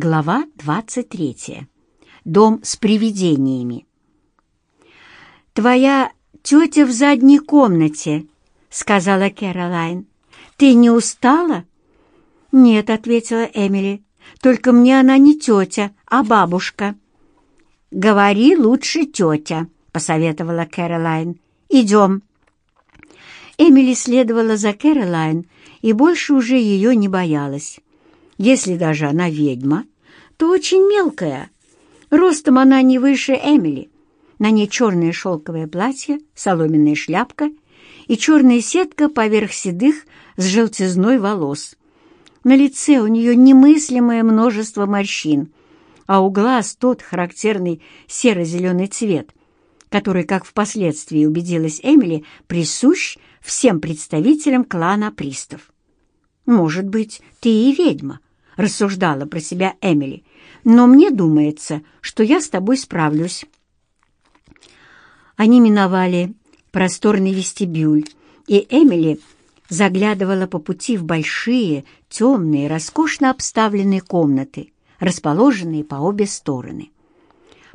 Глава 23. Дом с привидениями. «Твоя тетя в задней комнате», — сказала Кэролайн. «Ты не устала?» «Нет», — ответила Эмили. «Только мне она не тетя, а бабушка». «Говори лучше тетя», — посоветовала Кэролайн. «Идем». Эмили следовала за Кэролайн и больше уже ее не боялась. Если даже она ведьма, то очень мелкая. Ростом она не выше Эмили. На ней черное шелковое платье, соломенная шляпка и черная сетка поверх седых с желтизной волос. На лице у нее немыслимое множество морщин, а у глаз тот характерный серо-зеленый цвет, который, как впоследствии убедилась Эмили, присущ всем представителям клана пристав. «Может быть, ты и ведьма», — рассуждала про себя Эмили, «но мне думается, что я с тобой справлюсь». Они миновали просторный вестибюль, и Эмили заглядывала по пути в большие, темные, роскошно обставленные комнаты, расположенные по обе стороны.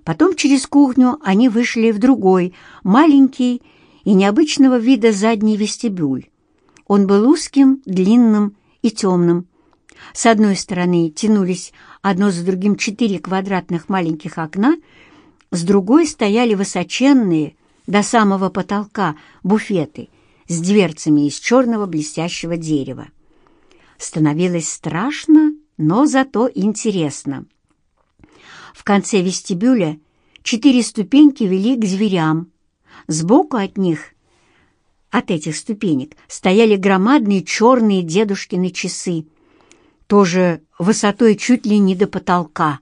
Потом через кухню они вышли в другой, маленький и необычного вида задний вестибюль. Он был узким, длинным и темным. С одной стороны тянулись одно за другим четыре квадратных маленьких окна, с другой стояли высоченные до самого потолка буфеты с дверцами из черного блестящего дерева. Становилось страшно, но зато интересно. В конце вестибюля четыре ступеньки вели к зверям. Сбоку от них, от этих ступенек, стояли громадные черные дедушкины часы, тоже высотой чуть ли не до потолка.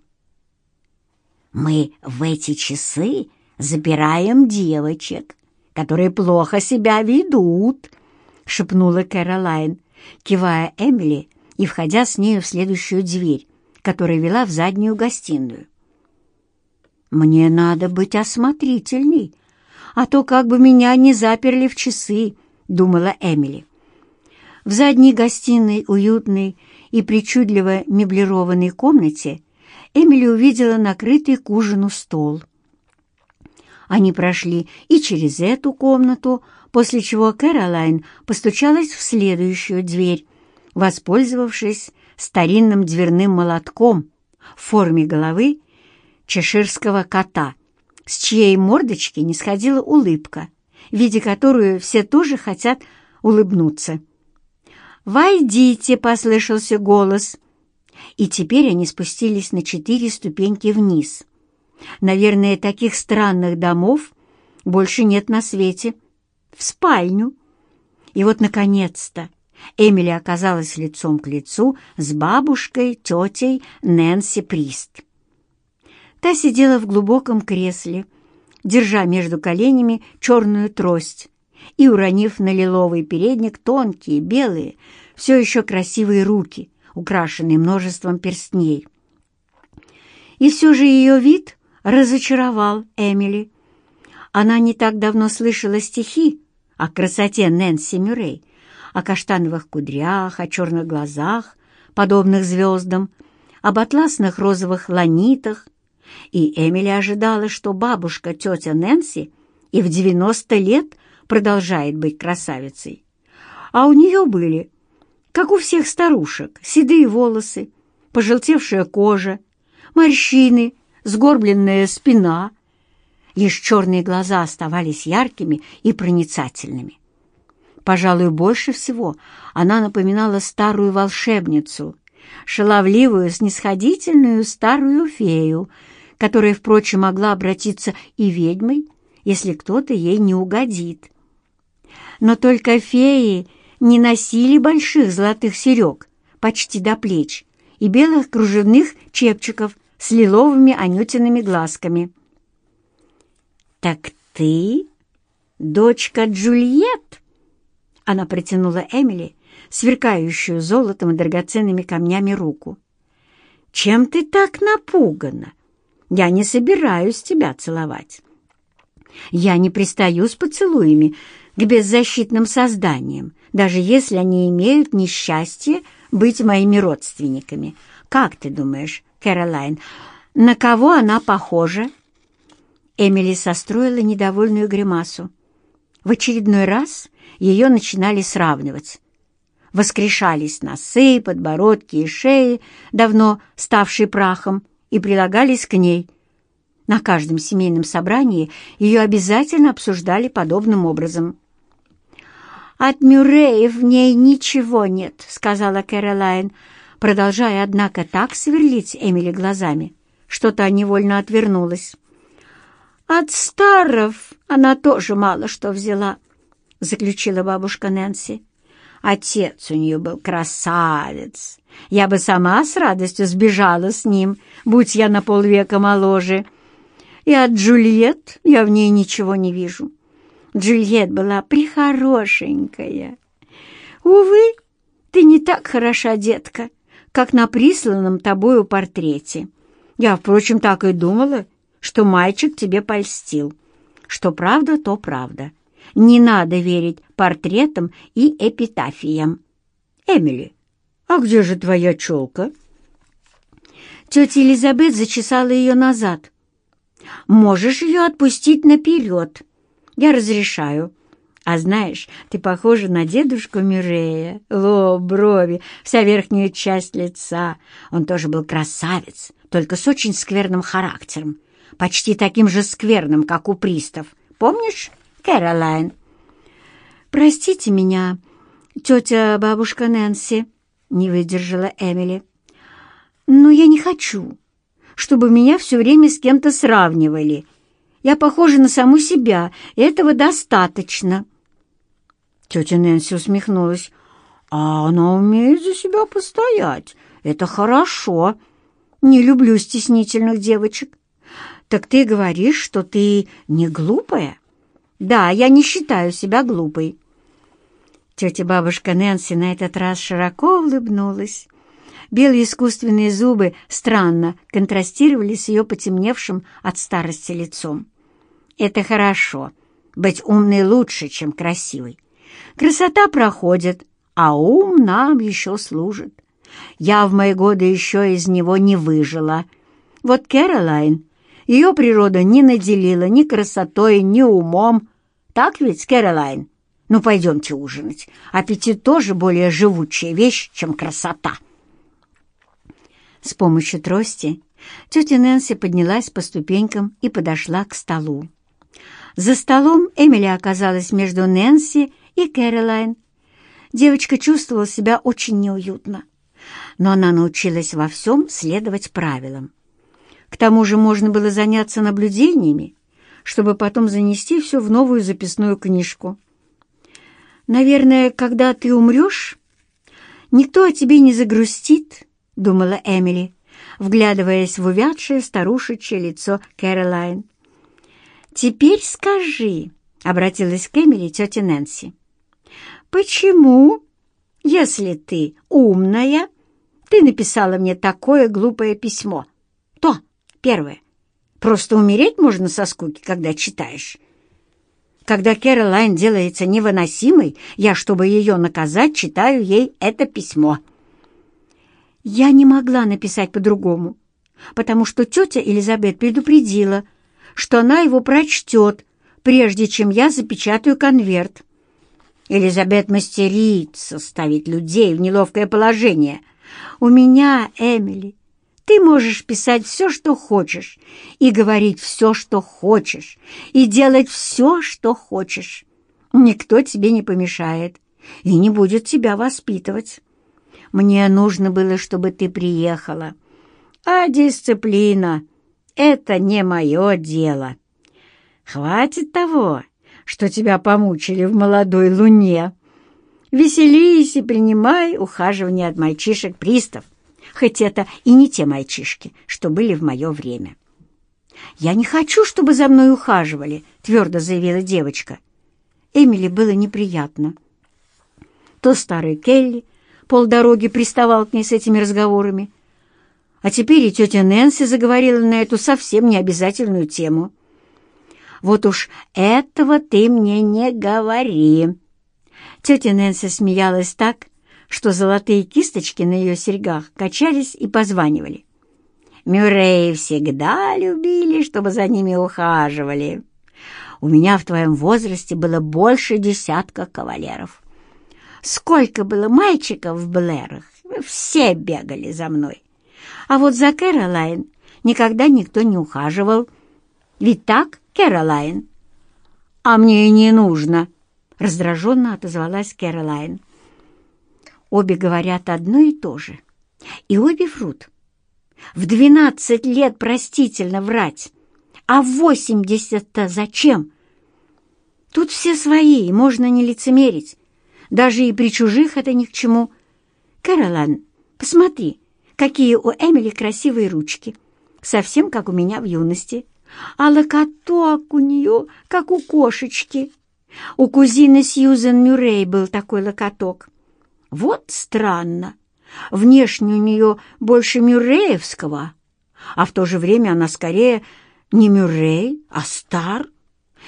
«Мы в эти часы забираем девочек, которые плохо себя ведут», — шепнула Кэролайн, кивая Эмили и входя с нею в следующую дверь, которая вела в заднюю гостиную. «Мне надо быть осмотрительней, а то как бы меня не заперли в часы», — думала Эмили. В задней гостиной, уютной и причудливо меблированной комнате, Эмили увидела накрытый к ужину стол. Они прошли и через эту комнату, после чего Кэролайн постучалась в следующую дверь, воспользовавшись старинным дверным молотком в форме головы чеширского кота, с чьей мордочки не сходила улыбка, видя которую все тоже хотят улыбнуться. «Войдите!» — послышался голос. И теперь они спустились на четыре ступеньки вниз. Наверное, таких странных домов больше нет на свете. В спальню. И вот, наконец-то, Эмили оказалась лицом к лицу с бабушкой, тетей Нэнси Прист. Та сидела в глубоком кресле, держа между коленями черную трость и уронив на лиловый передник тонкие, белые, все еще красивые руки, украшенные множеством перстней. И все же ее вид разочаровал Эмили. Она не так давно слышала стихи о красоте Нэнси Мюррей, о каштановых кудрях, о черных глазах, подобных звездам, об атласных розовых ланитах, и Эмили ожидала, что бабушка, тетя Нэнси, и в 90 лет продолжает быть красавицей. А у нее были, как у всех старушек, седые волосы, пожелтевшая кожа, морщины, сгорбленная спина. Лишь черные глаза оставались яркими и проницательными. Пожалуй, больше всего она напоминала старую волшебницу, шаловливую, снисходительную старую фею, которая, впрочем, могла обратиться и ведьмой, если кто-то ей не угодит. Но только феи не носили больших золотых серег почти до плеч и белых кружевных чепчиков с лиловыми анютиными глазками. «Так ты дочка Джульет?» Она протянула Эмили, сверкающую золотом и драгоценными камнями руку. «Чем ты так напугана? Я не собираюсь тебя целовать. Я не пристаю с поцелуями к беззащитным созданиям, даже если они имеют несчастье быть моими родственниками. Как ты думаешь, Кэролайн. «На кого она похожа?» Эмили состроила недовольную гримасу. В очередной раз ее начинали сравнивать. Воскрешались носы, подбородки и шеи, давно ставшие прахом, и прилагались к ней. На каждом семейном собрании ее обязательно обсуждали подобным образом. «От Мюррея в ней ничего нет», — сказала Кэролайн, продолжая, однако, так сверлить Эмили глазами, что та невольно отвернулась. «От Старов она тоже мало что взяла», — заключила бабушка Нэнси. «Отец у нее был красавец. Я бы сама с радостью сбежала с ним, будь я на полвека моложе. И от Джульет я в ней ничего не вижу. Джульет была прихорошенькая. Увы, ты не так хороша, детка, как на присланном тобою портрете. Я, впрочем, так и думала, что мальчик тебе польстил. Что правда, то правда. Не надо верить портретам и эпитафиям. Эмили, а где же твоя челка? Тетя Элизабет зачесала ее назад. Можешь ее отпустить наперед. Я разрешаю. А знаешь, ты похожа на дедушку Мирея. Лоб, брови, вся верхняя часть лица. Он тоже был красавец, только с очень скверным характером. Почти таким же скверным, как у пристав. Помнишь, Кэролайн? «Простите меня, тетя бабушка Нэнси», — не выдержала Эмили. «Но я не хочу, чтобы меня все время с кем-то сравнивали. Я похожа на саму себя, и этого достаточно». Тетя Нэнси усмехнулась. «А она умеет за себя постоять. Это хорошо. Не люблю стеснительных девочек. Так ты говоришь, что ты не глупая?» «Да, я не считаю себя глупой». Тетя-бабушка Нэнси на этот раз широко улыбнулась. Белые искусственные зубы странно контрастировали с ее потемневшим от старости лицом. «Это хорошо. Быть умной лучше, чем красивой. Красота проходит, а ум нам еще служит. Я в мои годы еще из него не выжила. Вот Кэролайн, ее природа не наделила ни красотой, ни умом. Так ведь, Кэролайн? Ну, пойдемте ужинать. Аппетит тоже более живучая вещь, чем красота». С помощью трости тетя Нэнси поднялась по ступенькам и подошла к столу. За столом Эмили оказалась между Нэнси и Кэролайн. Девочка чувствовала себя очень неуютно, но она научилась во всем следовать правилам. К тому же можно было заняться наблюдениями, чтобы потом занести все в новую записную книжку. «Наверное, когда ты умрешь, никто о тебе не загрустит», — думала Эмили, вглядываясь в увядшее старушечье лицо Кэролайн. «Теперь скажи», — обратилась к Эмили тетя Нэнси, «почему, если ты умная, ты написала мне такое глупое письмо? То, первое, просто умереть можно со скуки, когда читаешь». Когда Кэролайн делается невыносимой, я, чтобы ее наказать, читаю ей это письмо. Я не могла написать по-другому, потому что тетя Элизабет предупредила, что она его прочтет, прежде чем я запечатаю конверт. Элизабет мастерица ставить людей в неловкое положение. У меня, Эмили, ты можешь писать все, что хочешь, и говорить все, что хочешь, и делать все, что хочешь. Никто тебе не помешает и не будет тебя воспитывать. Мне нужно было, чтобы ты приехала. А дисциплина — это не мое дело. Хватит того, что тебя помучили в молодой луне. Веселись и принимай ухаживание от мальчишек-пристав, хоть это и не те мальчишки, что были в мое время. «Я не хочу, чтобы за мной ухаживали», — твердо заявила девочка. Эмили было неприятно. То старый Келли, полдороги приставал к ней с этими разговорами. А теперь и тетя Нэнси заговорила на эту совсем необязательную тему. «Вот уж этого ты мне не говори!» Тетя Нэнси смеялась так, что золотые кисточки на ее серьгах качались и позванивали. Мюрреи всегда любили, чтобы за ними ухаживали. У меня в твоем возрасте было больше десятка кавалеров. Сколько было мальчиков в Блэрах, все бегали за мной. А вот за Кэролайн никогда никто не ухаживал. Ведь так, Кэролайн? А мне и не нужно, раздраженно отозвалась Кэролайн. Обе говорят одно и то же. И обе врут. В двенадцать лет простительно врать, а в восемьдесят-то зачем? Тут все свои, можно не лицемерить. Даже и при чужих это ни к чему. Кэролайн, посмотри, какие у Эмили красивые ручки. Совсем как у меня в юности. А локоток у нее, как у кошечки. У кузины Сьюзен Мюррей был такой локоток. Вот странно. Внешне у нее больше Мюрреевского, а в то же время она скорее не Мюррей, а Стар.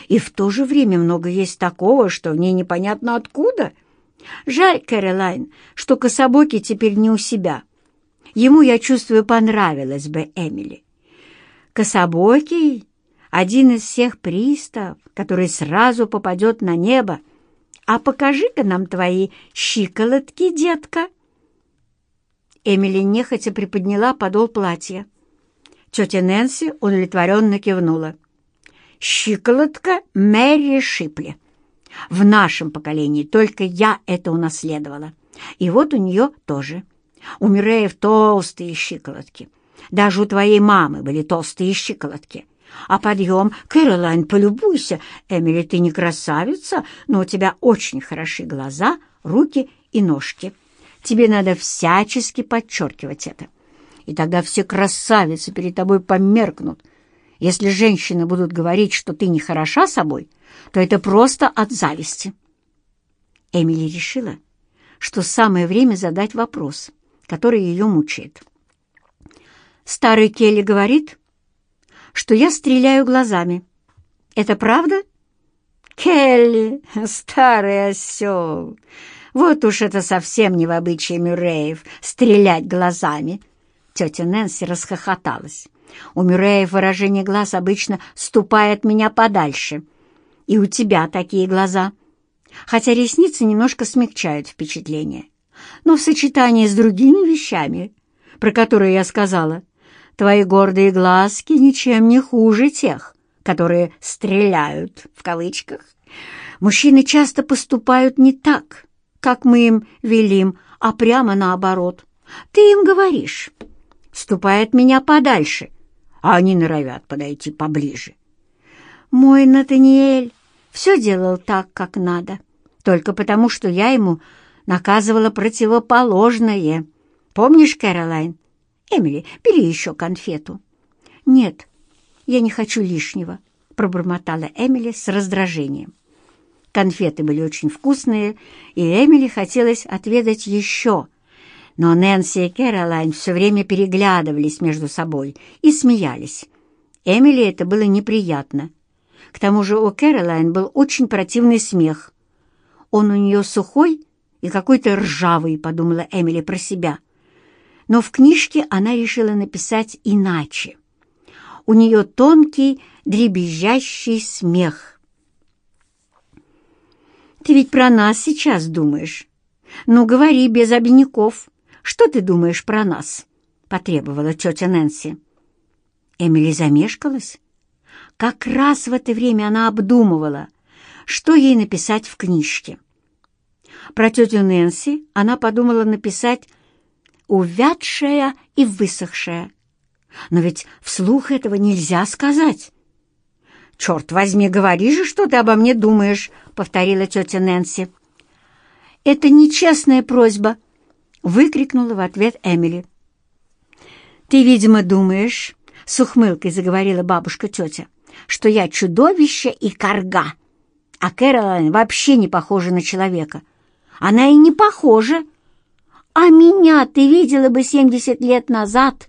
И в то же время много есть такого, что в ней непонятно откуда. Жаль, Кэролайн, что Кособоки теперь не у себя. Ему, я чувствую, понравилось бы Эмили. Кособокий — один из всех пристав, который сразу попадет на небо. А покажи-ка нам твои щиколотки, детка. Эмили нехотя приподняла подол платья. Тетя Нэнси удовлетворенно кивнула. «Щиколотка Мэри Шипли. В нашем поколении только я это унаследовала. И вот у нее тоже. У Миреев толстые щиколотки. Даже у твоей мамы были толстые щиколотки. А подъем, Кэролайн, полюбуйся. Эмили, ты не красавица, но у тебя очень хороши глаза, руки и ножки. Тебе надо всячески подчеркивать это. И тогда все красавицы перед тобой померкнут. Если женщины будут говорить, что ты не хороша собой, то это просто от зависти. Эмили решила, что самое время задать вопрос, который ее мучает. Старый Келли говорит, что я стреляю глазами. Это правда? Келли, старый осел, вот уж это совсем не в обычае Мюрреев — стрелять глазами. Тетя Нэнси расхохоталась. У Мюрреев выражение глаз обычно «ступает меня подальше». И у тебя такие глаза. Хотя ресницы немножко смягчают впечатление. Но в сочетании с другими вещами, про которые я сказала, твои гордые глазки ничем не хуже тех, которые «стреляют» в кавычках. Мужчины часто поступают не так, как мы им велим, а прямо наоборот. Ты им говоришь, ступай от меня подальше, а они норовят подойти поближе. Мой Натаниэль все делал так, как надо, только потому, что я ему наказывала противоположное. Помнишь, Кэролайн? Эмили, бери еще конфету. Нет, я не хочу лишнего, пробормотала Эмили с раздражением. Конфеты были очень вкусные, и Эмили хотелось отведать еще. Но Нэнси и Кэролайн все время переглядывались между собой и смеялись. Эмили это было неприятно. К тому же у Кэролайн был очень противный смех. Он у нее сухой и какой-то ржавый, подумала Эмили про себя. Но в книжке она решила написать иначе. У нее тонкий, дребезжащий смех. Ты ведь про нас сейчас думаешь. Ну, говори без обиняков. Что ты думаешь про нас?» — потребовала тетя Нэнси. Эмили замешкалась. Как раз в это время она обдумывала, что ей написать в книжке. Про тетю Нэнси она подумала написать «увядшая и высохшая». Но ведь вслух этого нельзя сказать. «Черт возьми, говори же, что ты обо мне думаешь», — повторила тетя Нэнси. «Это нечестная просьба», — выкрикнула в ответ Эмили. «Ты, видимо, думаешь», — с ухмылкой заговорила бабушка-тетя, «что я чудовище и корга, а Кэролайн вообще не похожа на человека. Она и не похожа. А меня ты видела бы семьдесят лет назад».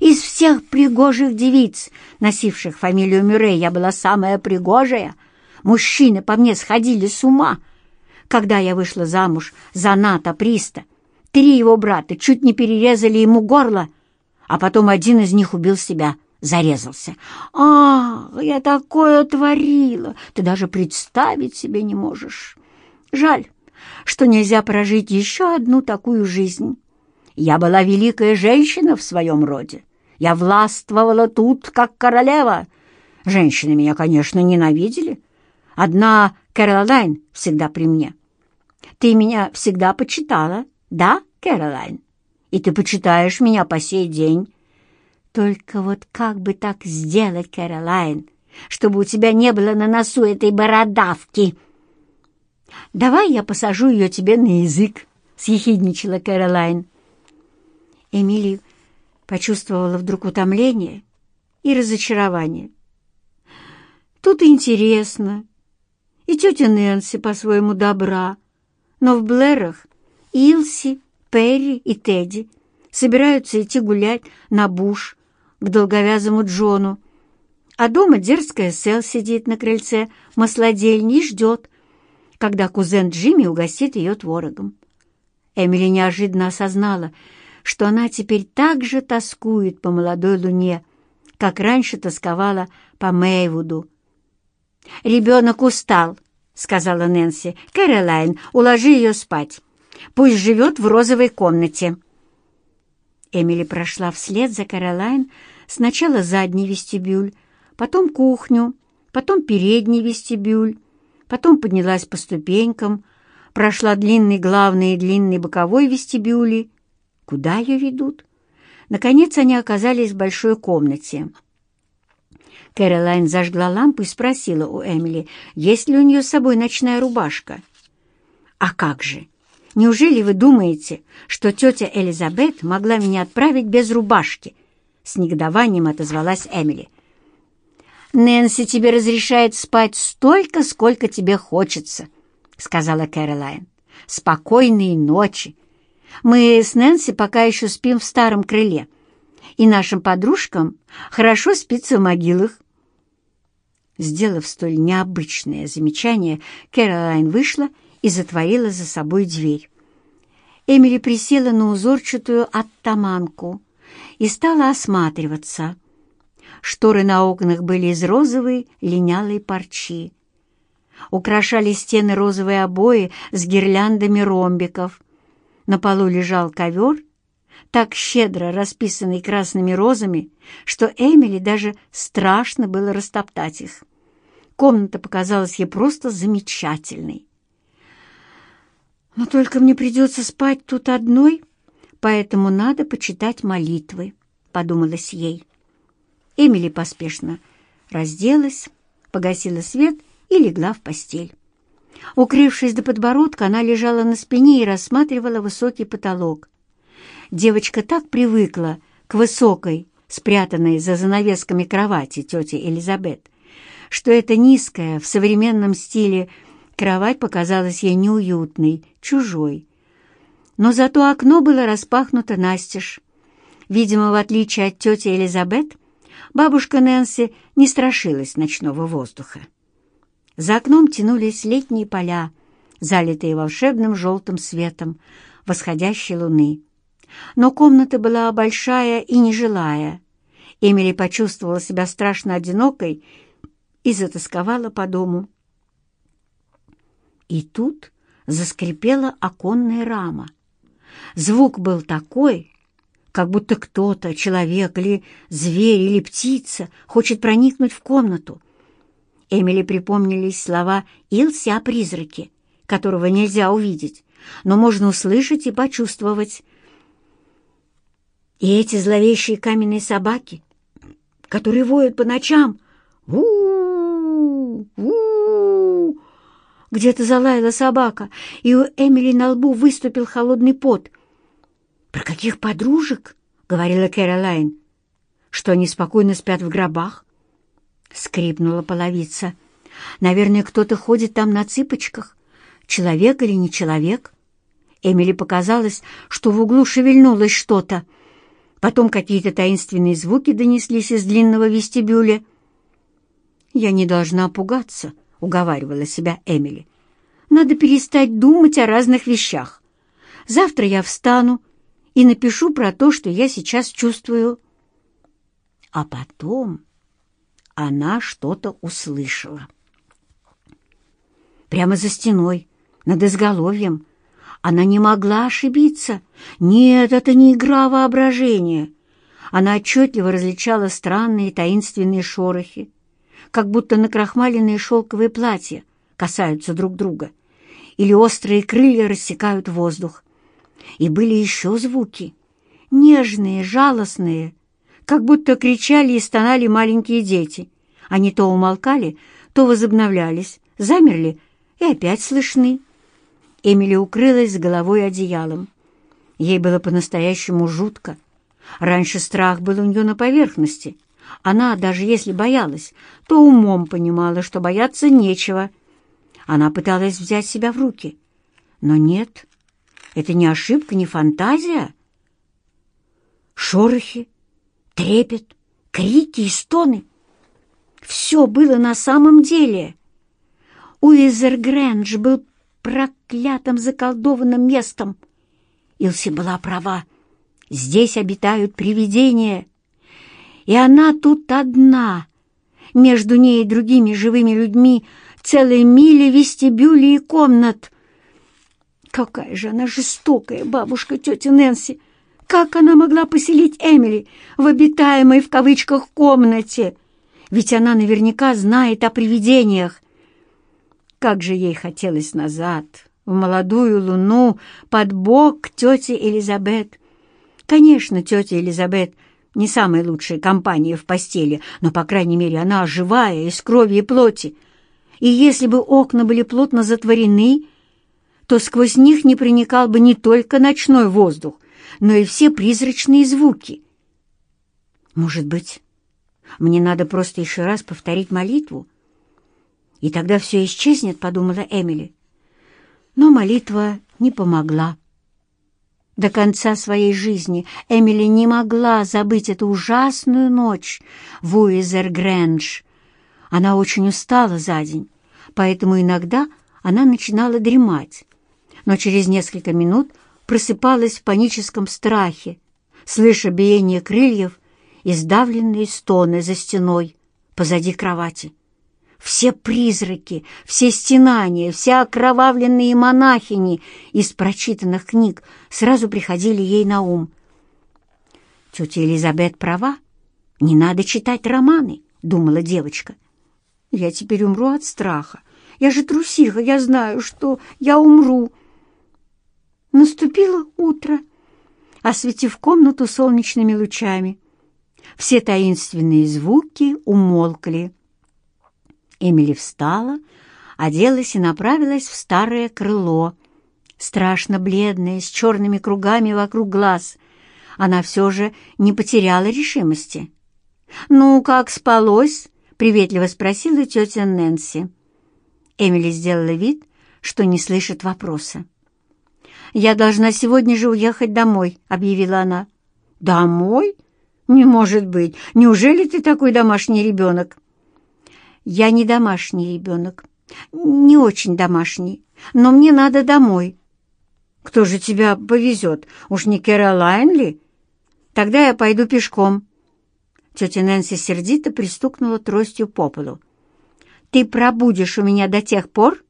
Из всех пригожих девиц, носивших фамилию Мюррей, я была самая пригожая. Мужчины по мне сходили с ума. Когда я вышла замуж за Ната Приста, три его брата чуть не перерезали ему горло, а потом один из них убил себя, зарезался. «А, я такое творила! Ты даже представить себе не можешь. Жаль, что нельзя прожить еще одну такую жизнь. Я была великая женщина в своем роде. Я властвовала тут, как королева. Женщины меня, конечно, ненавидели. Одна Кэролайн всегда при мне. Ты меня всегда почитала, да, Кэролайн? И ты почитаешь меня по сей день. Только вот как бы так сделать, Кэролайн, чтобы у тебя не было на носу этой бородавки?» «Давай я посажу ее тебе на язык», — съехидничала Кэролайн. Эмили почувствовала вдруг утомление и разочарование. Тут интересно, и тетя Нэнси по-своему добра, но в Блэрах Илси, Перри и Тедди собираются идти гулять на буш к долговязому Джону, а дома дерзкая Сел сидит на крыльце маслодельни и ждет, когда кузен Джимми угостит ее творогом. Эмили неожиданно осознала, что она теперь так же тоскует по молодой луне, как раньше тосковала по Мэйвуду. «Ребенок устал», — сказала Нэнси. «Кэролайн, уложи ее спать. Пусть живет в розовой комнате». Эмили прошла вслед за Кэролайн сначала задний вестибюль, потом кухню, потом передний вестибюль, потом поднялась по ступенькам, прошла длинный главный и длинный боковой вестибюли. Куда ее ведут? Наконец они оказались в большой комнате. Кэролайн зажгла лампу и спросила у Эмили, есть ли у нее с собой ночная рубашка. «А как же? Неужели вы думаете, что тетя Элизабет могла меня отправить без рубашки?» С негодованием отозвалась Эмили. «Нэнси тебе разрешает спать столько, сколько тебе хочется», — сказала Кэролайн. «Спокойной ночи. Мы с Нэнси пока еще спим в старом крыле, и нашим подружкам хорошо спится в могилах». Сделав столь необычное замечание, Кэролайн вышла и затворила за собой дверь. Эмили присела на узорчатую оттаманку и стала осматриваться — Шторы на окнах были из розовой линялой парчи. Украшали стены розовые обои с гирляндами ромбиков. На полу лежал ковер, так щедро расписанный красными розами, что Эмили даже страшно было растоптать их. Комната показалась ей просто замечательной. «Но только мне придется спать тут одной, поэтому надо почитать молитвы», — подумалось ей. Эмили поспешно разделась, погасила свет и легла в постель. Укрывшись до подбородка, она лежала на спине и рассматривала высокий потолок. Девочка так привыкла к высокой, спрятанной за занавесками кровати тети Элизабет, что эта низкая, в современном стиле, кровать показалась ей неуютной, чужой. Но зато окно было распахнуто настежь. Видимо, в отличие от тети Элизабет, бабушка Нэнси не страшилась ночного воздуха. За окном тянулись летние поля, залитые волшебным желтым светом восходящей луны. Но комната была большая и нежилая. Эмили почувствовала себя страшно одинокой и затасковала по дому. И тут заскрипела оконная рама. Звук был такой, как будто кто-то, человек или зверь или птица, хочет проникнуть в комнату. Эмили припомнились слова Илси о призраке, которого нельзя увидеть, но можно услышать и почувствовать. И эти зловещие каменные собаки, которые воют по ночам, у у Где-то залаяла собака, и у Эмили на лбу выступил холодный пот — «Про каких подружек?» — говорила Кэролайн. «Что они спокойно спят в гробах?» Скрипнула половица. «Наверное, кто-то ходит там на цыпочках. Человек или не человек?» Эмили показалось, что в углу шевельнулось что-то. Потом какие-то таинственные звуки донеслись из длинного вестибюля. «Я не должна пугаться», — уговаривала себя Эмили. «Надо перестать думать о разных вещах. Завтра я встану и напишу про то, что я сейчас чувствую». А потом она что-то услышала. Прямо за стеной, над изголовьем. Она не могла ошибиться. Нет, это не игра воображения. Она отчетливо различала странные таинственные шорохи, как будто накрахмаленные шелковые платья касаются друг друга, или острые крылья рассекают воздух. И были еще звуки, нежные, жалостные, как будто кричали и стонали маленькие дети. Они то умолкали, то возобновлялись, замерли и опять слышны. Эмили укрылась с головой одеялом. Ей было по-настоящему жутко. Раньше страх был у нее на поверхности. Она, даже если боялась, то умом понимала, что бояться нечего. Она пыталась взять себя в руки. Но нет, это не ошибка, не фантазия. Шорохи, трепет, крики и стоны. Все было на самом деле. Уизер Грэндж был проклятым заколдованным местом. Илси была права. Здесь обитают привидения. И она тут одна. Между ней и другими живыми людьми целые мили вестибюлей и комнат. Какая же она жестокая, бабушка тетя Нэнси! Как она могла поселить Эмили в обитаемой в кавычках комнате? Ведь она наверняка знает о привидениях. Как же ей хотелось назад, в молодую луну, под бок тети Элизабет. Конечно, тетя Элизабет не самая лучшая компания в постели, но, по крайней мере, она живая, из крови и плоти. И если бы окна были плотно затворены, то сквозь них не проникал бы не только ночной воздух, но и все призрачные звуки. Может быть, мне надо просто еще раз повторить молитву? И тогда все исчезнет, подумала Эмили. Но молитва не помогла. До конца своей жизни Эмили не могла забыть эту ужасную ночь в Уизер-Грэндж. Она очень устала за день, поэтому иногда она начинала дремать, но через несколько минут просыпалась в паническом страхе, слыша биение крыльев и сдавленные стоны за стеной позади кровати. Все призраки, все стенания, все окровавленные монахини из прочитанных книг сразу приходили ей на ум. «Тетя Элизабет права, не надо читать романы», — думала девочка. «Я теперь умру от страха. Я же трусиха, я знаю, что я умру». Наступило утро, осветив комнату солнечными лучами. Все таинственные звуки умолкли. Эмили встала, оделась и направилась в старое крыло. Страшно бледная, с черными кругами вокруг глаз. Она все же не потеряла решимости. «Ну, как спалось?» — приветливо спросила тетя Нэнси. Эмили сделала вид, что не слышит вопроса. «Я должна сегодня же уехать домой», — объявила она. «Домой? Не может быть. Неужели ты такой домашний ребенок?» «Я не домашний ребенок. Не очень домашний. Но мне надо домой». «Кто же тебя повезет? Уж не Кэролайн ли?» «Тогда я пойду пешком». Тетя Нэнси сердито пристукнула тростью по полу. «Ты пробудешь у меня до тех пор,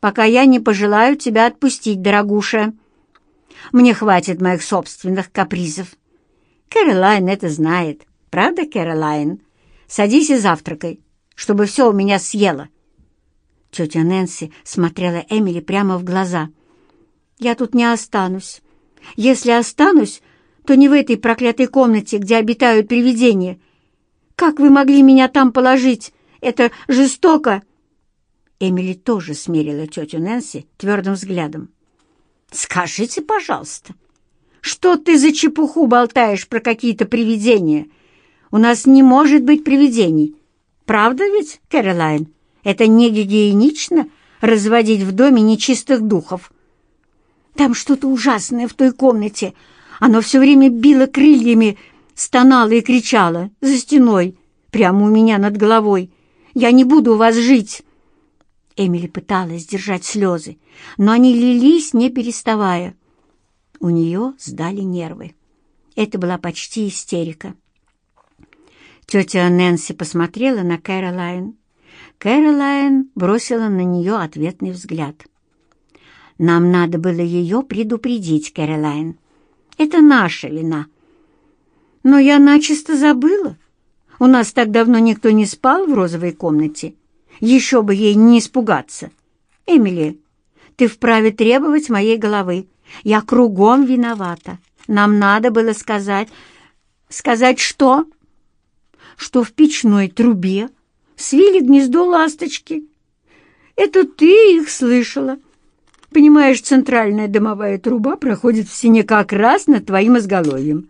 пока я не пожелаю тебя отпустить, дорогуша. Мне хватит моих собственных капризов. Кэролайн это знает. Правда, Кэролайн? Садись и завтракай, чтобы все у меня съела. Тетя Нэнси смотрела Эмили прямо в глаза. «Я тут не останусь. Если останусь, то не в этой проклятой комнате, где обитают привидения. Как вы могли меня там положить? Это жестоко!» Эмили тоже смерила тетю Нэнси твердым взглядом. «Скажите, пожалуйста, что ты за чепуху болтаешь про какие-то привидения? У нас не может быть привидений. Правда ведь, Кэролайн? Это не гигиенично разводить в доме нечистых духов. Там что-то ужасное в той комнате. Оно все время било крыльями, стонало и кричало за стеной, прямо у меня над головой. Я не буду у вас жить. Эмили пыталась сдержать слезы, но они лились, не переставая. у нее сдали нервы. Это была почти истерика. Тетя Нэнси посмотрела на Кэролайн. Кэролайн бросила на нее ответный взгляд. «Нам надо было ее предупредить, Кэролайн. Это наша вина». «Но я начисто забыла. У нас так давно никто не спал в розовой комнате. Еще бы ей не испугаться. Эмили, ты вправе требовать моей головы. Я кругом виновата. Нам надо было сказать... Сказать что? Что в печной трубе свили гнездо ласточки. Это ты их слышала. Понимаешь, центральная дымовая труба проходит в стене как раз над твоим изголовьем.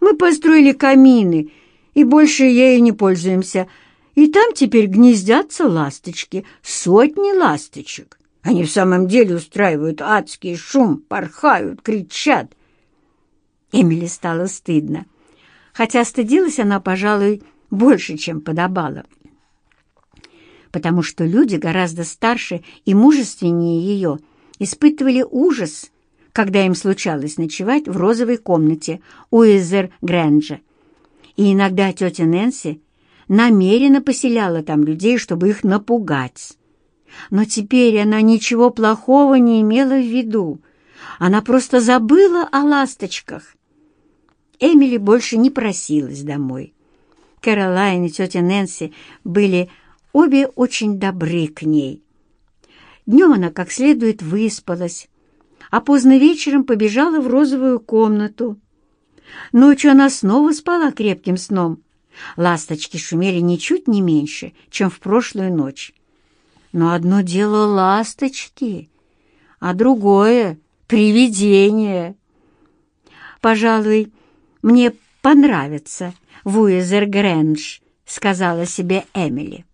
Мы построили камины, и больше ею не пользуемся. И там теперь гнездятся ласточки, сотни ласточек. Они в самом деле устраивают адский шум, порхают, кричат. Эмили стало стыдно, хотя стыдилась она, пожалуй, больше, чем подобало, потому что люди гораздо старше и мужественнее ее испытывали ужас, когда им случалось ночевать в розовой комнате Уизер Грэнджа. И иногда тетя Нэнси намеренно поселяла там людей, чтобы их напугать. Но теперь она ничего плохого не имела в виду. Она просто забыла о ласточках. Эмили больше не просилась домой. Кэролайн и тетя Нэнси были обе очень добры к ней. Днем она как следует выспалась, а поздно вечером побежала в розовую комнату. Ночью она снова спала крепким сном. Ласточки шумели ничуть не меньше, чем в прошлую ночь. Но одно дело ласточки, а другое — привидение. Пожалуй, мне понравится в Уизер Грэндж, сказала себе Эмили.